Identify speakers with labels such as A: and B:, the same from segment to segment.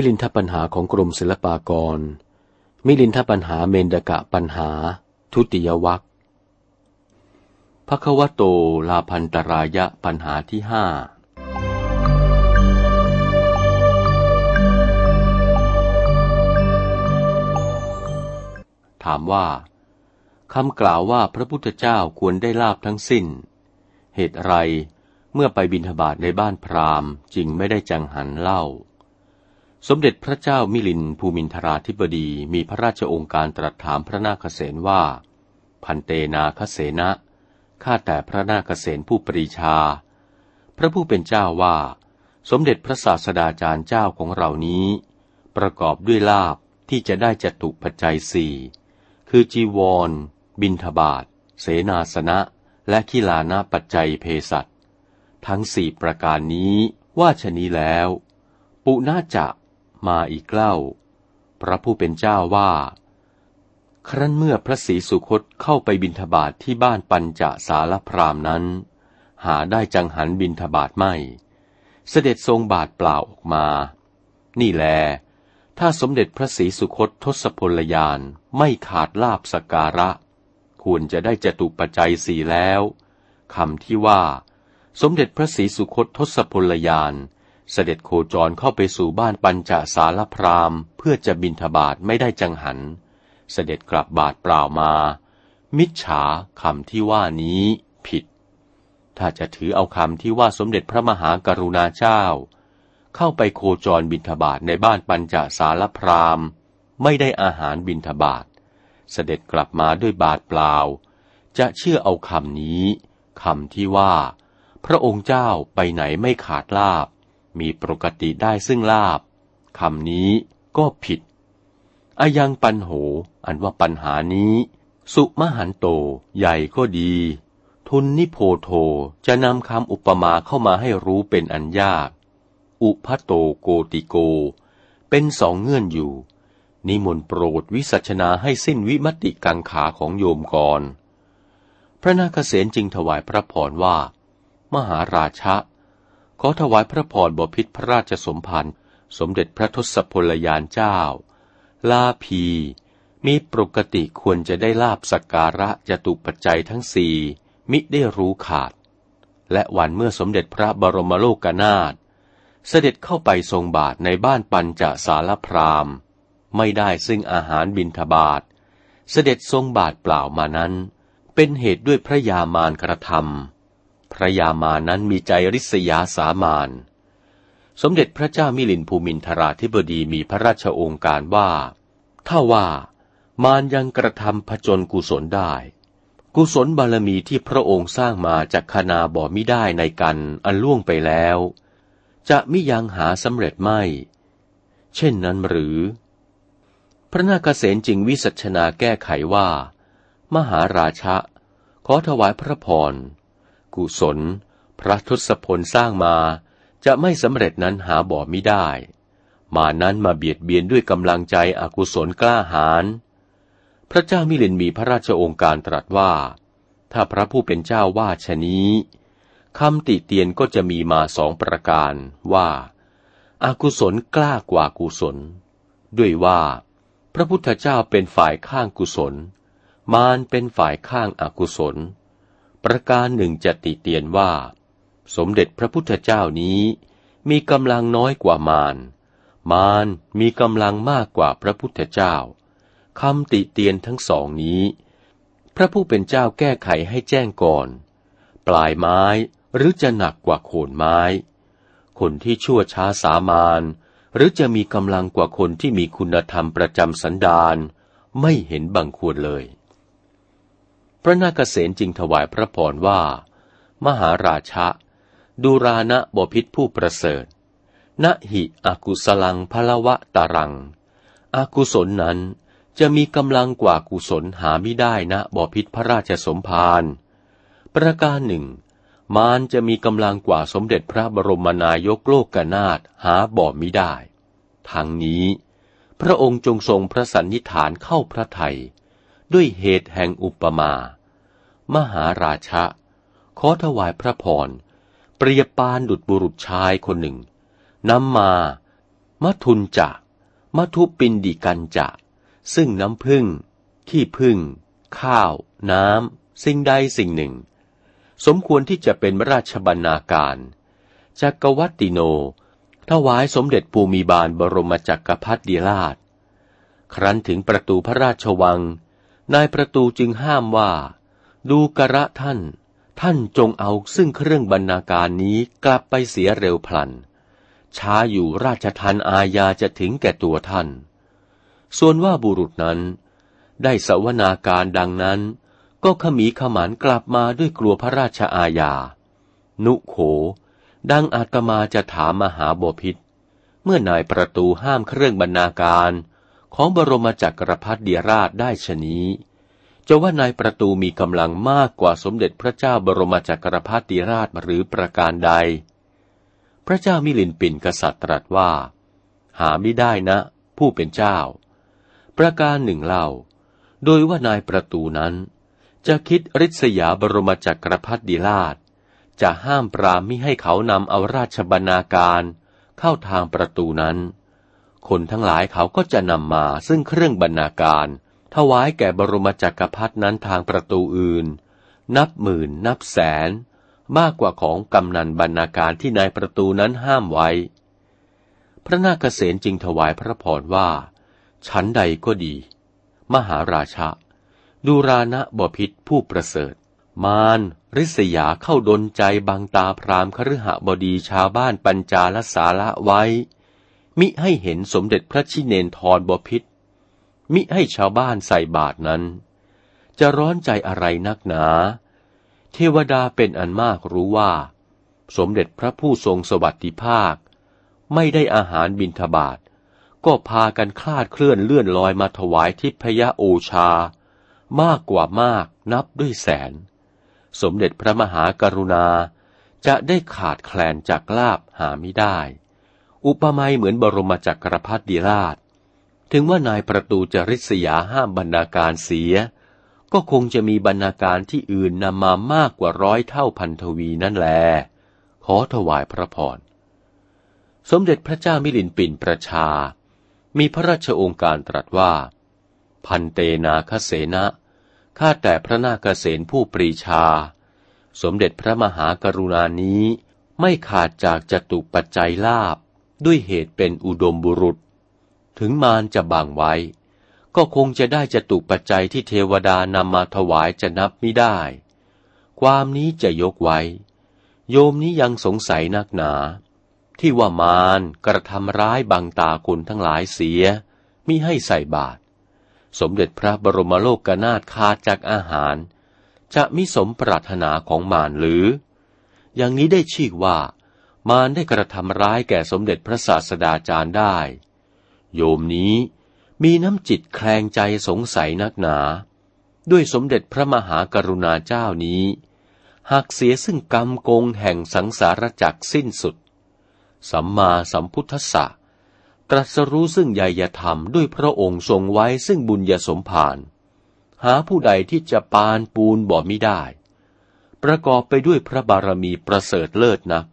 A: มิลินทปัญหาของกรมศิลปากร มิลินทปัญหาเมนดกะปัญหา ทุติยวัคภควโตลาพันตรายะปัญหาที่ห้าถามว่าคำกล่าวว่าพระพุทธเจ้าควรได้ลาบทั้งสิ้น เหตุไรเมื่อไปบิณฑบาตในบ้านพราหมณ์จึงไม่ได้จังหันเล่า สมเด็จพระเจ้ามิลินภูมินทราธิบดีมีพระราชองค์การตรัสถามพระนาคเษนว่า พันเตนาคเสนะข้าแต่พระนาคเษนผู้ปรีชา พระผู้เป็นเจ้าว่า สมเด็จพระศาสดาจารย์เจ้าของเรานี้ ประกอบด้วยลาบที่จะได้จตุปัจจัยสี่คือจีวร บินทบาทเสนาสนะ และขีลานะปัจจัยเพสัตทั้งสี่ประการนี้ว่าชนี้แล้ว ปุณาจะ มาอีกเล่า พระผู้เป็นเจ้าว่า ครั้นเมื่อพระศรีสุคตเข้าไปบินทบาทที่บ้านปัญจสารพรามนั้น หาได้จังหันบินทบาทไม่ เสด็จทรงบาทเปล่าออกมา นี่แล ถ้าสมเด็จพระศรีสุคตทศพลยานไม่ขาดลาบสการะ ควรจะได้จตุปัจจัยสี่แล้วคำที่ว่า สมเด็จพระศรีสุคตทศพลยาน เสด็จโคจรเข้าไปสู่บ้านปัญจสารพรามเพื่อจะบินทบาทไม่ได้จังหัน เสด็จกลับบาทเปล่ามา มิจฉาคำที่ว่านี้ผิด ถ้าจะถือเอาคำที่ว่าสมเด็จพระมหากรุณาเจ้า เข้าไปโคจรบินทบาทในบ้านปัญจสารพรามไม่ได้อาหารบินทบาทเสด็จกลับมาด้วยบาทเปล่า จะเชื่อเอาคำนี้คำที่ว่า พระองค์เจ้าไปไหนไม่ขาดลาบ มีปกติได้ซึ่งลาบคำนี้ก็ผิดอายังปันโห อันว่าปัญหานี้ สุมหันโต ใหญ่ก็ดี ทุนนิโพโทจะนำคำอุปมาเข้ามาให้รู้เป็นอันยาก อุพัโตโกติโก เป็นสองเงื่อนอยู่ นิมนต์โปรดวิสัชนาให้สิ้นวิมติกังขาของโยมก่อน พระนาคเษนจึงถวายพระพรว่า มหาราชะ ขอถวายพระพรบพิษพระราชสมภารสมเด็จพระทศพลยานเจ้า ลาภีมีปกติควรจะได้ลาบสักการะจตุปัจจัยทั้งสี่มิได้รู้ขาด และวันเมื่อสมเด็จพระบรมโลกนาถเสด็จเข้าไปทรงบาทในบ้านปัญจสารพรามไม่ได้ซึ่งอาหารบินทบาท เสด็จทรงบาทเปล่ามานั้น เป็นเหตุด้วยพระยามารกระทำ พระยามานั้นมีใจริษยาสามานสมเด็จพระเจ้ามิลินภูมินทราธิบดีมีพระราชโองการว่า ถ้าว่ามารยังกระทำผจญกุศลได้ กุศลบารมีที่พระองค์สร้างมาจากคณาบ่มิได้ในกันอันล่วงไปแล้ว จะมิยังหาสำเร็จไม่ เช่นนั้นหรือ พระนาคเษนจึงวิสัชนาแก้ไขว่า มหาราชะ ขอถวายพระพร กุศล พระทศพลสร้างมา จะไม่สำเร็จนั้นหาบ่มิได้ มานั้นมาเบียดเบียนด้วยกำลังใจอกุศลกล้าหาญพระเจ้ามิลินมีพระราชองค์การตรัสว่า ถ้าพระผู้เป็นเจ้าว่าชนี้คำติเตียนก็จะมีมาสองประการว่าอากุศลกล้ากว่ากุศล ด้วยว่า พระพุทธเจ้าเป็นฝ่ายข้างกุศล มารเป็นฝ่ายข้างอากุศล ประการหนึ่งจะติเตียนว่า สมเด็จพระพุทธเจ้านี้มีกำลังน้อยกว่ามาร มารมีกำลังมากกว่าพระพุทธเจ้าคำติเตียนทั้งสองนี้ พระผู้เป็นเจ้าแก้ไขให้แจ้งก่อน ปลายไม้หรือจะหนักกว่าโคนไม้ คนที่ชั่วช้าสามานหรือจะมีกำลังกว่าคนที่มีคุณธรรมประจำสันดานไม่เห็นบังควรเลย พระนาคเษนจึงถวายพระพรว่า มหาราชะดูรานะบพิษผู้ประเสริฐณหิอกุสลังพลวะตารัง อากุศลนั้นจะมีกำลังกว่ากุศลหาไม่ได้นะบพิษพระราชสมภาร ประการหนึ่ง มารจะมีกำลังกว่าสมเด็จพระบรมนายกโลกกนาถหาบ่อมิได้ทั้งนี้ พระองค์จงทรงพระสันนิฐานเข้าพระไทย ด้วยเหตุแห่งอุปมา มหาราชะ ขอถวายพระพร เปรียบปานดุจบุรุษชายคนหนึ่งนำมามัทุนจะมัทุปินดิกันจะ ซึ่งน้ำพึ่ง ขี้พึ่ง ข้าว น้ำ สิ่งใดสิ่งหนึ่ง สมควรที่จะเป็นราชบรรณาการจักรวัติโน ถวายสมเด็จปูมีบาลบรมจักรพรรดิราช ครั้นถึงประตูพระราชวัง นายประตูจึงห้ามว่า ดูกระท่าน ท่านจงเอาซึ่งเครื่องบรรณาการนี้กลับไปเสียเร็วพลัน ช้าอยู่ราชทันอาญาจะถึงแก่ตัวท่าน ส่วนว่าบุรุษนั้น ได้สวนาการดังนั้น ก็ขมีขมานกลับมาด้วยกลัวพระราชอาญา นุโข ดังอาตมาจะถามมหาบพิษเมื่อนายประตูห้ามเครื่องบรรณาการ ของบรมจักรพรรดิราชได้ชนี้ จะว่านายประตูมีกำลังมากกว่าสมเด็จพระเจ้าบรมจักรพรรดิราชหรือประการใด พระเจ้ามิลินปินกษัตริย์ตรัสว่า หาไม่ได้นะ ผู้เป็นเจ้า ประการหนึ่งเล่า โดยว่านายประตูนั้น จะคิดริษยาบรมจักรพรรดิราช จะห้ามปรามมิให้เขานำเอาราชบรรณาการเข้าทางประตูนั้น คนทั้งหลายเขาก็จะนำมาซึ่งเครื่องบรรณาการถวายแก่บรมจักรพรรดินั้นทางประตูอื่น นับหมื่นนับแสน มากกว่าของกำนันบรรณาการที่นายประตูนั้นห้ามไว้ พระนาคเษนจึงถวายพระพรว่า ชั้นใดก็ดี มหาราชะดูรานะบพิษผู้ประเสริฐ มารริษยาเข้าดนใจบางตาพรามคฤหบดีชาวบ้านปัญจาลสาระไว้ มิให้เห็นสมเด็จพระชิเนนทรบพิษมิให้ชาวบ้านใส่บาทนั้น จะร้อนใจอะไรนักหนา เทวดาเป็นอันมากรู้ว่า สมเด็จพระผู้ทรงสวัสดิภาค ไม่ได้อาหารบินทบาทก็พากันคลาดเคลื่อนเลื่อนลอยมาถวายทิพยโอชา มากกว่ามากนับด้วยแสน สมเด็จพระมหากรุณาจะได้ขาดแคลนจากลาบหาไม่ได้ อุปมาเหมือนบรมจักรพรรดิราช ถึงว่านายประตูจริษยาห้ามบรรณาการเสีย ก็คงจะมีบรรณาการที่อื่นนำมามากกว่าร้อยเท่าพันทวีนั่นแล ขอถวายพระพร สมเด็จพระเจ้ามิลินปินประชา มีพระราชองค์การตรัสว่า พันเตนาคเสนะข้าแต่พระนาคเษนผู้ปรีชา สมเด็จพระมหากรุณานี้ไม่ขาดจากจตุปัจจัยลาบ ด้วยเหตุเป็นอุดมบุรุษ ถึงมารจะบังไว้ ก็คงจะได้จตุปัจจัยที่เทวดานำมาถวายจะนับไม่ได้ ความนี้จะยกไว้ โยมนี้ยังสงสัยนักหนา ที่ว่ามารกระทำร้ายบังตาคนทั้งหลายเสียมิให้ใส่บาตรสมเด็จพระบรมโลกกนาถขาจากอาหาร จะมิสมปรารถนาของมารหรือ อย่างนี้ได้ชี้ว่า มารได้กระทำร้ายแก่สมเด็จพระศาสดาจารย์ได้ โยมนี้มีน้ำจิตแคลงใจสงสัยนักหนา ด้วยสมเด็จพระมหากรุณาเจ้านี้ หากเสียซึ่งกรรมโกงแห่งสังสารจักสิ้นสุด สัมมาสัมพุทธะตรัสรู้ซึ่งใยธรรมด้วยพระองค์ทรงไว้ซึ่งบุญญาสมภารหาผู้ใดที่จะปานปูนบ่มิได้ ประกอบไปด้วยพระบารมีประเสริฐเลิศนัก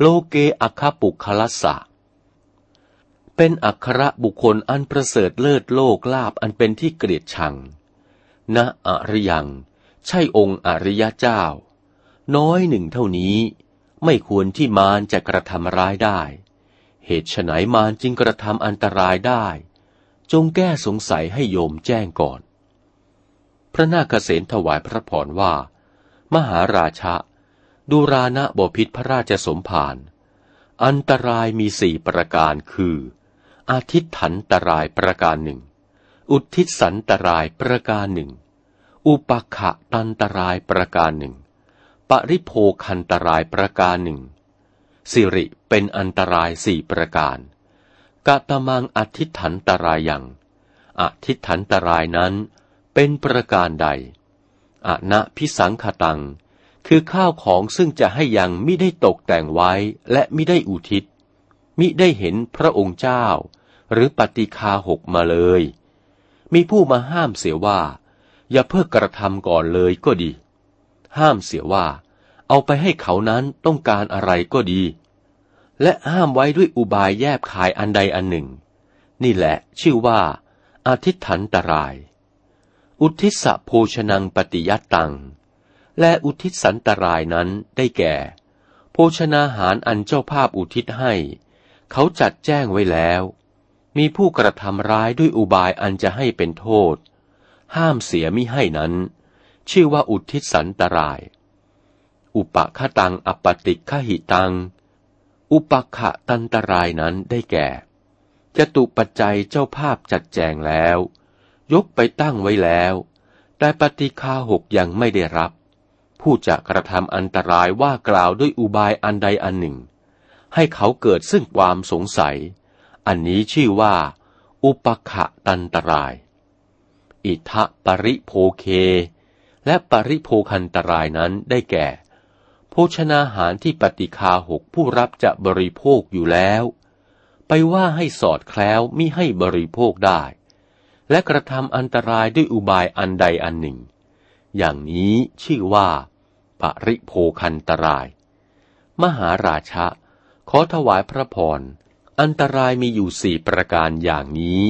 A: โลเกอัคปุคลัสสะ เป็นอัครบุคคลอันประเสริฐเลิศโลกลาบอันเป็นที่เกลียดชัง ณอริยัง ใช่องค์อริยเจ้า น้อยหนึ่งเท่านี้ไม่ควรที่มารจะกระทำร้ายได้ เหตุไฉนมารจึงกระทำอันตรายได้ จงแก้สงสัยให้โยมแจ้งก่อน พระนาคเษนถวายพระพรว่า มหาราชะ ดูรานะบพิษพระราชสมภารอันตรายมีสี่ประการคือ อาทิตถันตรายประการหนึ่ง อุทิศสันตรายประการหนึ่ง อุปขะตันตรายประการหนึ่ง ปริโภคันตรายประการหนึ่ง สิริเป็นอันตรายสี่ประการกะตมังอธิฐันตรายยังอธิฐันตรายนั้นเป็นประการใดอะนะพิสังขตัง คือข้าวของซึ่งจะให้ยังมิได้ตกแต่งไว้และมิได้อุทิศ มิได้เห็นพระองค์เจ้า หรือปฏิคาหกมาเลย มีผู้มาห้ามเสียว่า อย่าเพิ่งกระทำก่อนเลยก็ดี ห้ามเสียว่า เอาไปให้เขานั้นต้องการอะไรก็ดี และห้ามไว้ด้วยอุบายแยบขายอันใดอันหนึ่ง นี่แหละชื่อว่า อาทิตถันตราย อุทิศโภชนังปฏิยัตตัง และอุทิศสันตรายนั้นได้แก่ โภชนาหารอันเจ้าภาพอุทิศให้ เขาจัดแจ้งไว้แล้ว มีผู้กระทำร้ายด้วยอุบายอันจะให้เป็นโทษ ห้ามเสียมิให้นั้น ชื่อว่าอุทิศสันตราย อุปคตังอปติขหิตัง อุปขะตันตรายนั้นได้แก่จตุปัจจัยเจ้าภาพจัดแจงแล้ว ยกไปตั้งไว้แล้ว แต่ปฏิคาหกยังไม่ได้รับ ผู้จะกระทำอันตรายว่ากล่าวด้วยอุบายอันใดอันหนึ่ง ให้เขาเกิดซึ่งความสงสัย อันนี้ชื่อว่า อุปขะตันตราย อิทะปริโภเค และปริโภคันตรายนั้นได้แก่ โภชนาหารที่ปฏิคาหกผู้รับจะบริโภคอยู่แล้ว ไปว่าให้สอดแคล้วมิให้บริโภคได้ และกระทำอันตรายด้วยอุบายอันใดอันหนึ่ง อย่างนี้ชื่อว่า ปริโภคันตราย มหาราชะ ขอถวายพระพร อันตรายมีอยู่สี่ประการอย่างนี้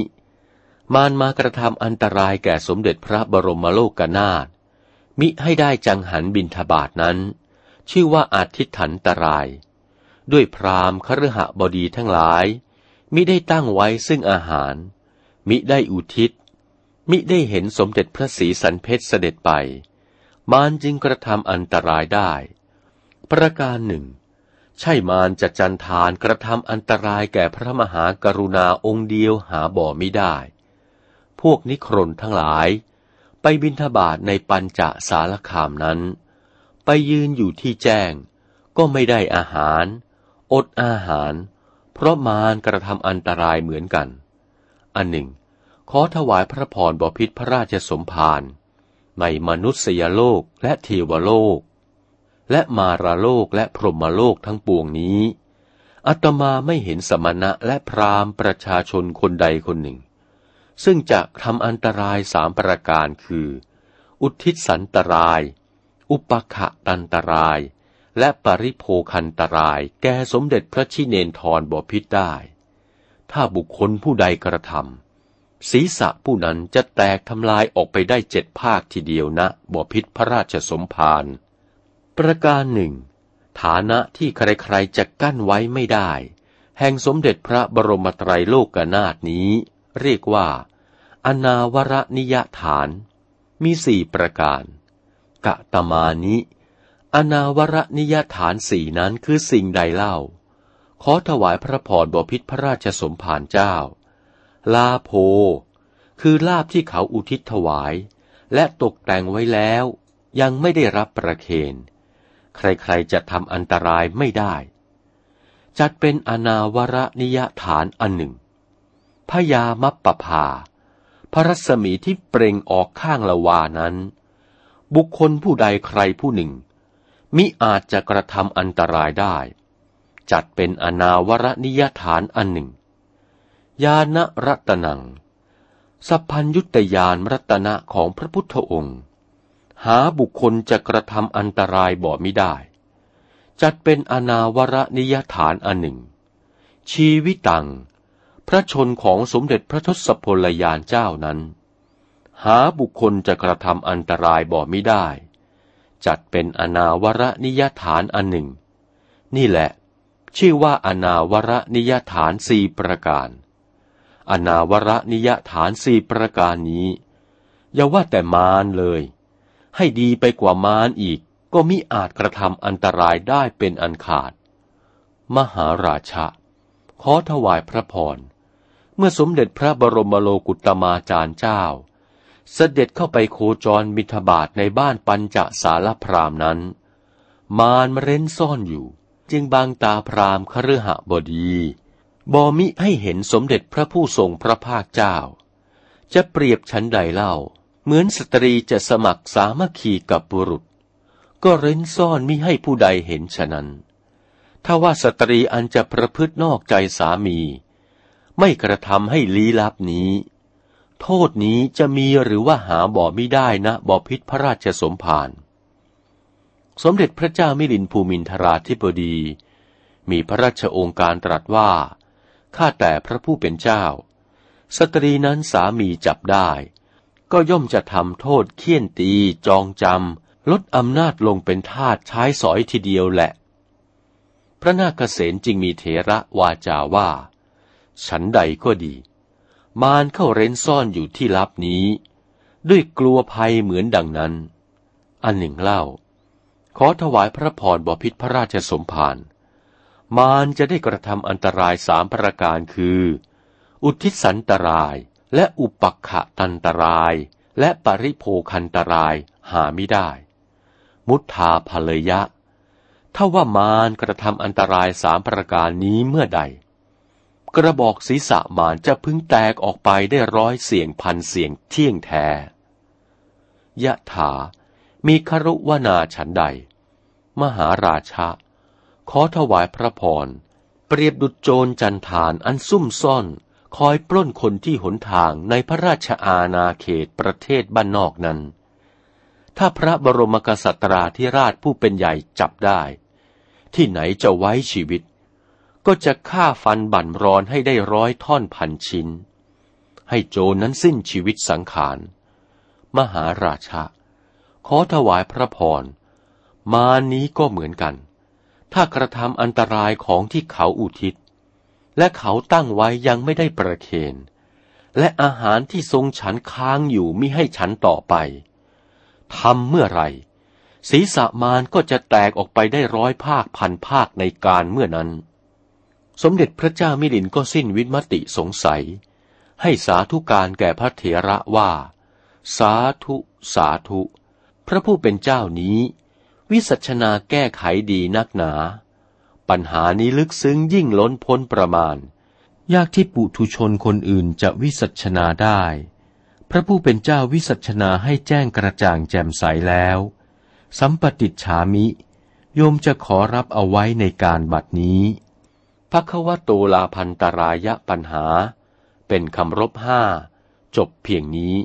A: มารมากระทำอันตรายแก่สมเด็จพระบรมโลกนาถ มิให้ได้จังหันบินทบาทนั้น ชื่อว่าอาทิถันตราย ด้วยพรามคฤหบดีทั้งหลาย มิได้ตั้งไว้ซึ่งอาหาร มิได้อุทิศ มิได้เห็นสมเด็จพระศรีสันเพชรเสด็จไป มารจึงกระทำอันตรายได้ ประการหนึ่ง ใช่มารจะจันทานกระทำอันตรายแก่พระมหากรุณาองค์เดียวหาบ่อมิได้ พวกนิครนทั้งหลาย ไปบินทบาทในปัญจสารคามนั้น ไปยืนอยู่ที่แจ้ง ก็ไม่ได้อาหาร อดอาหาร เพราะมารกระทำอันตรายเหมือนกัน อันหนึ่ง ขอถวายพระพรบพิษพระราชสมภาร ในมนุษยโลกและเทวโลก และมาราโลกและพรหมโลกทั้งปวงนี้อัตมาไม่เห็นสมณะและพราหมณ์ประชาชนคนใดคนหนึ่ง ซึ่งจะทำอันตรายสามประการคือ อุทิศสันตราย อุปขะตันตราย และปริโภคันตรายแก่สมเด็จพระชิเนนทรบพิษได้ ถ้าบุคคลผู้ใดกระทำ ศีรษะผู้นั้นจะแตกทำลายออกไปได้เจ็ดภาคทีเดียวนะบพิษพระราชสมภารประการหนึ่ง ฐานะที่ใครๆจะกั้นไว้ไม่ได้ แห่งสมเด็จพระบรมไตรโลกนาถนี้ เรียกว่า อนาวรนิยฐาน มีสี่ประการ กะตมานิอนาวรนิยฐานสี่นั้นคือสิ่งใดเล่า ขอถวายพระพรบพิษพระราชสมภารเจ้า ลาโพคือลาบที่เขาอุทิศถวาย และตกแต่งไว้แล้ว ยังไม่ได้รับประเคนใครๆจะทำอันตรายไม่ได้ จัดเป็นอนาวรนิยฐานอันหนึ่งพยามัปปภาพระรัศมีที่เปล่งออกข้างละวานั้น บุคคลผู้ใดใครผู้หนึ่ง มิอาจจะกระทำอันตรายได้ จัดเป็นอนาวรนิยฐานอันหนึ่ง ยานรัตนัง สัพพัญยุตยานรัตนะของพระพุทธองค์ หาบุคคลจะกระทำอันตรายบ่มิได้ จัดเป็นอนาวรนิยฐานอันหนึ่ง ชีวิตัง พระชนของสมเด็จพระทศพลยานเจ้านั้น หาบุคคลจะกระทำอันตรายบ่มิได้ จัดเป็นอนาวรนิยฐานอันหนึ่ง นี่แหละ ชื่อว่าอนาวรนิยฐานสี่ประการ อนาวรนิยฐานสี่ประการนี้ อย่าว่าแต่มารเลย ให้ดีไปกว่ามารอีกก็มิอาจกระทำอันตรายได้เป็นอันขาด มหาราชะ ขอถวายพระพร เมื่อสมเด็จพระบรมโลกุตมาจารย์เจ้า เสด็จเข้าไปโคจรมิถบาทในบ้านปัญจสารพรามนั้น มารมเร้นซ่อนอยู่ จึงบางตาพรามคฤหบดี บอมิให้เห็นสมเด็จพระผู้ทรงพระภาคเจ้า จะเปรียบชั้นใดเล่า เหมือนสตรีจะสมัครสามัคคีกับบุรุษ ก็เร้นซ่อนมิให้ผู้ใดเห็นฉะนั้น ถ้าว่าสตรีอันจะประพฤตินอกใจสามี ไม่กระทำให้ลี้ลับนี้ โทษนี้จะมีหรือว่าหาบ่อไม่ได้นะบ่อพิษพระราชสมภารสมเด็จพระเจ้ามิลินภูมินทราธิบดี มีพระราชองค์การตรัสว่า ข้าแต่พระผู้เป็นเจ้า สตรีนั้นสามีจับได้ ก็ย่อมจะทำโทษเคี่ยนตี จองจำลดอำนาจลงเป็นทาสใช้สอยทีเดียวแหละ พระนาคเษนจึงมีเถระวาจาว่า ฉันใดก็ดี มารเข้าเร้นซ่อนอยู่ที่ลับนี้ ด้วยกลัวภัยเหมือนดังนั้น อันหนึ่งเล่า ขอถวายพระพรบพิษพระราชสมภาร มารจะได้กระทำอันตรายสามประการคือ อุทิศสันตรายและอุปักขะตันตราย และปริโภคันตรายหาไม่ได้ มุทธาภเลยยะ ถ้าว่ามารกระทำอันตรายสามประการนี้เมื่อใด กระบอกศีรษะมารจะพึงแตกออกไปได้ร้อยเสียงพันเสียงเที่ยงแท้ยะถามีครุวนาฉันใด มหาราชา ขอถวายพระพร เปรียบดุจโจรจันทานอันซุ่มซ่อน คอยปล้นคนที่หนทางในพระราชอาณาเขตประเทศบ้านนอกนั้น ถ้าพระบรมกษัตราธิราชผู้เป็นใหญ่จับได้ ที่ไหนจะไว้ชีวิต ก็จะฆ่าฟันบั่นรอนให้ได้ร้อยท่อนพันชิ้น ให้โจรนั้นสิ้นชีวิตสังขาร มหาราชาขอถวายพระพร มานี้ก็เหมือนกัน ถ้ากระทำอันตรายของที่เขาอุทิศ และเขาตั้งไว้ยังไม่ได้ประเคนและอาหารที่ทรงฉันค้างอยู่มิให้ฉันต่อไปทำเมื่อไรศีรษะมารก็จะแตกออกไปได้ร้อยภาคพันภาคในการเมื่อนั้น สมเด็จพระเจ้ามิลินก็สิ้นวิมติสงสัย ให้สาธุการแก่พระเถระว่า สาธุ สาธุ พระผู้เป็นเจ้านี้ วิสัชนาแก้ไขดีนักหนา ปัญหานี้ลึกซึ้งยิ่งล้นพ้นประมาณ ยากที่ปุถุชนคนอื่นจะวิสัชนาได้ พระผู้เป็นเจ้าวิสัชนาให้แจ้งกระจ่างแจ่มใสแล้ว สัมปติฉามิ โยมจะขอรับเอาไว้ในการบัดนี้พระควโตลาพันตรายะปัญหา เป็นคำรบห้า จบเพียงนี้